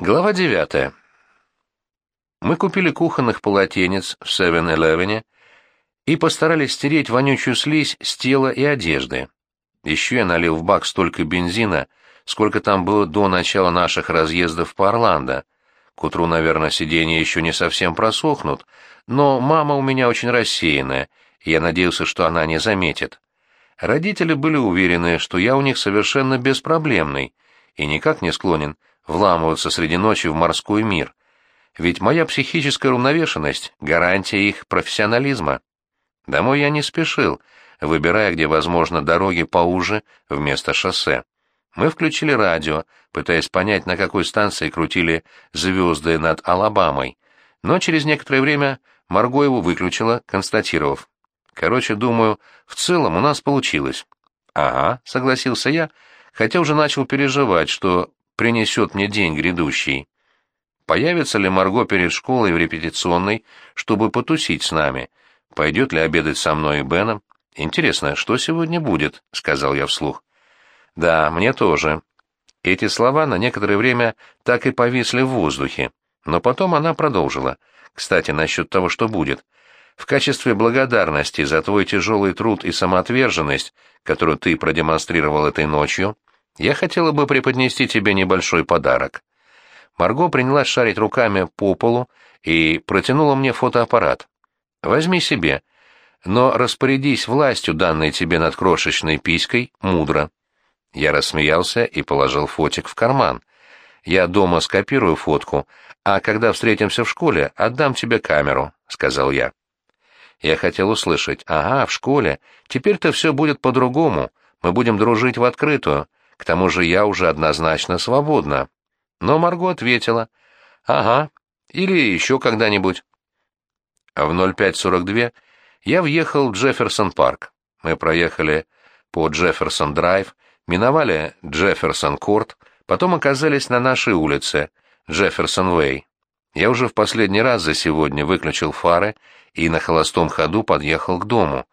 Глава девятая. Мы купили кухонных полотенец в 7-Eleven и постарались стереть вонючую слизь с тела и одежды. Еще я налил в бак столько бензина, сколько там было до начала наших разъездов по Орландо. К утру, наверное, сиденья еще не совсем просохнут, но мама у меня очень рассеянная, и я надеялся, что она не заметит. Родители были уверены, что я у них совершенно беспроблемный и никак не склонен вламываться среди ночи в морской мир. Ведь моя психическая уравновешенность — гарантия их профессионализма. Домой я не спешил, выбирая, где возможно, дороги поуже вместо шоссе. Мы включили радио, пытаясь понять, на какой станции крутили звезды над Алабамой, но через некоторое время Марго его выключила, констатировав. Короче, думаю, в целом у нас получилось. «Ага», — согласился я, хотя уже начал переживать, что принесет мне день грядущий. Появится ли Марго перед школой в репетиционной, чтобы потусить с нами? Пойдет ли обедать со мной и Беном? Интересно, что сегодня будет? — сказал я вслух. Да, мне тоже. Эти слова на некоторое время так и повисли в воздухе, но потом она продолжила. Кстати, насчет того, что будет. В качестве благодарности за твой тяжелый труд и самоотверженность, которую ты продемонстрировал этой ночью, я хотела бы преподнести тебе небольшой подарок. Марго принялась шарить руками по полу и протянула мне фотоаппарат. Возьми себе, но распорядись властью, данной тебе над крошечной писькой, мудро. Я рассмеялся и положил фотик в карман. Я дома скопирую фотку, а когда встретимся в школе, отдам тебе камеру, сказал я. Я хотел услышать, ага, в школе, теперь-то все будет по-другому, мы будем дружить в открытую, к тому же я уже однозначно свободна. Но Марго ответила, «Ага, или еще когда-нибудь». В 05.42 я въехал в Джефферсон-парк. Мы проехали по Джефферсон-драйв, миновали Джефферсон-корт, потом оказались на нашей улице, Джефферсон-вей. Я уже в последний раз за сегодня выключил фары и на холостом ходу подъехал к дому.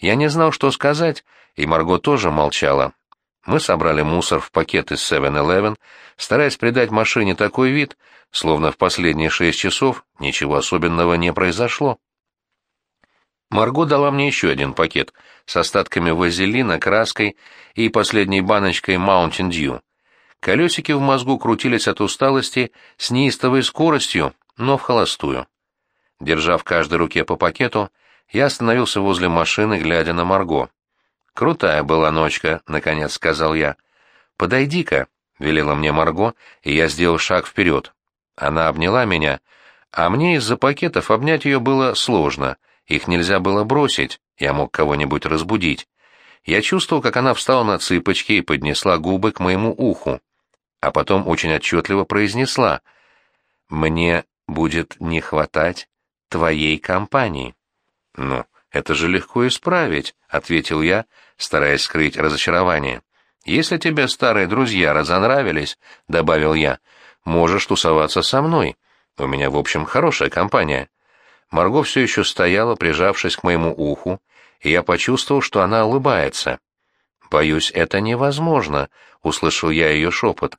Я не знал, что сказать, и Марго тоже молчала. Мы собрали мусор в пакет из 7-Eleven, стараясь придать машине такой вид, словно в последние шесть часов ничего особенного не произошло. Марго дала мне еще один пакет с остатками вазелина, краской и последней баночкой Mountain Dew. Колесики в мозгу крутились от усталости с неистовой скоростью, но в холостую. Держа в каждой руке по пакету, я остановился возле машины, глядя на Марго. «Крутая была ночка», — наконец сказал я. «Подойди-ка», — велела мне Марго, и я сделал шаг вперед. Она обняла меня, а мне из-за пакетов обнять ее было сложно, их нельзя было бросить, я мог кого-нибудь разбудить. Я чувствовал, как она встала на цыпочки и поднесла губы к моему уху, а потом очень отчетливо произнесла «Мне будет не хватать твоей компании». «Ну, это же легко исправить», — ответил я, стараясь скрыть разочарование. «Если тебе старые друзья разонравились», — добавил я, — «можешь тусоваться со мной. У меня, в общем, хорошая компания». Марго все еще стояла, прижавшись к моему уху, и я почувствовал, что она улыбается. «Боюсь, это невозможно», — услышал я ее шепот.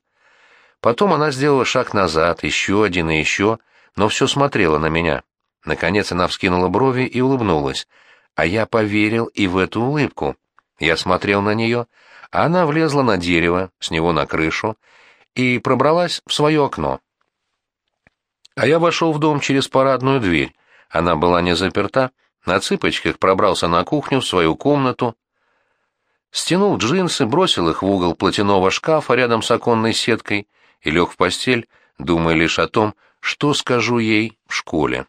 Потом она сделала шаг назад, еще один и еще, но все смотрела на меня. Наконец она вскинула брови и улыбнулась, а я поверил и в эту улыбку. Я смотрел на нее, а она влезла на дерево, с него на крышу, и пробралась в свое окно. А я вошел в дом через парадную дверь. Она была не заперта, на цыпочках пробрался на кухню в свою комнату, стянул джинсы, бросил их в угол платяного шкафа рядом с оконной сеткой и лег в постель, думая лишь о том, что скажу ей в школе.